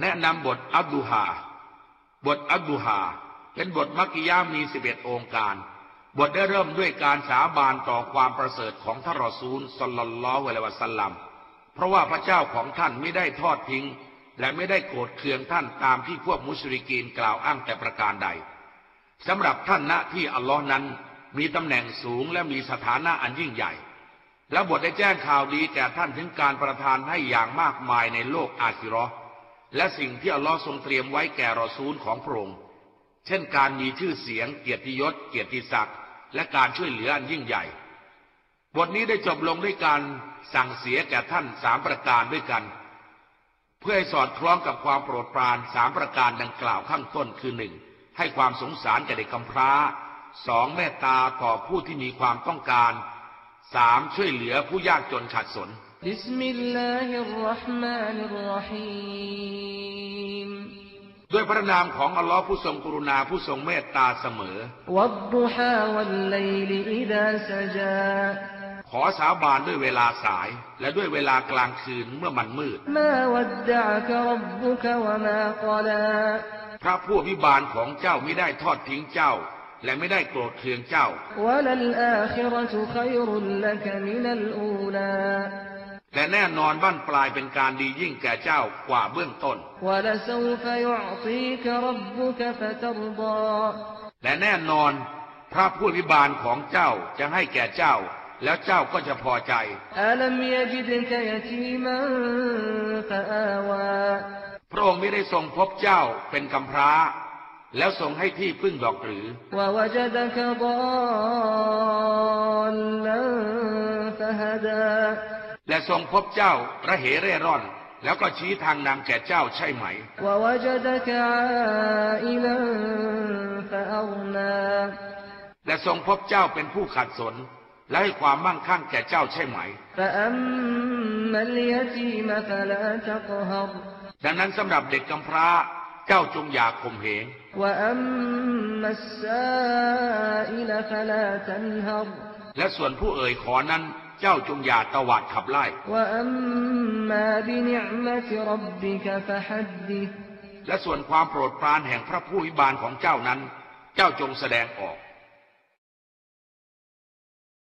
แนะนำบทอับดุฮา บทอับดุฮา เป็นบทมักกิยามีสิบเอ็ดองค์การ บทได้เริ่มด้วยการสาบานต่อความประเสริฐของท่านรอซูลสลลัลลอฮุอะลัยวะสัลลัม เพราะว่าพระเจ้าของท่านไม่ได้ทอดทิ้ง และไม่ได้โกรธเคืองท่านตามที่พวกมุชริกีนกล่าวอ้างแต่ประการใดสำหรับท่านณที่อัลลอฮ์นั้นมีตำแหน่งสูงและมีสถานะอันยิ่งใหญ่ และบทได้แจ้งข่าวดีแก่ท่านถึงการประทานให้อย่างมากมายในโลกอาคิราะห์ และสิ่งที่อัลลอฮ์ทรงเตรียมไว้แก่รอซูลของพระองค์ เช่นการมีชื่อเสียง เกียรติยศ เกียรติศักดิ์ และการช่วยเหลืออันยิ่งใหญ่ บทนี้ได้จบลงด้วยการสั่งเสียแก่ท่านสามประการด้วยกัน เพื่อให้สอดคล้องกับความโปรดปรานสามประการดังกล่าวข้างต้นคือหนึ่งให้ความสงสารแก่เด็กกำพร้าสองเมตตาต่อผู้ที่มีความต้องการสามช่วยเหลือผู้ยากจนขัดสน بسم الله الرحمن الرحيم ด้วยพระนามของอัลลอฮ์ผู้ทรงกรุณาผู้ทรงเมตตาเสมอ والضحى والليل إذا سجى ขอสาบานด้วยเวลาสาย และด้วยเวลากลางคืนเมื่อมันมืด ما ودعك ربك وما قلى พระผู้อภิบาลของเจ้าไม่ได้ทอดทิ้งเจ้า และไม่ได้โกรธเคืองเจ้า และแน่นอนบ้านปลายเป็นการดียิ่งแก่เจ้ากว่าเบื้องต้น และแน่นอนพระผู้วิบาลของเจ้าจะให้แก่เจ้า แล้วเจ้าก็จะพอใจ พระองค์ไม่ได้ทรงพบเจ้าเป็นกำพร้า แล้วทรงให้ที่พึ่งดอกหรือ และ และทรงพบเจ้าระเหเร่ร่อน แล้วก็ชี้ทางนำแก่เจ้าใช่ไหม และทรงพบเจ้าเป็นผู้ขัดสน และให้ความมั่งคั่งแก่เจ้าใช่ไหม ดังนั้นสำหรับเด็กกำพร้าเจ้าจงอย่าข่มเหงและส่วนผู้เอ่ยขอนั้น เจ้าจงอย่าตวาดขับไล่และส่วนความโปรดปรานแห่งพระผู้วิบาลของเจ้านั้น เจ้าจงแสดงออก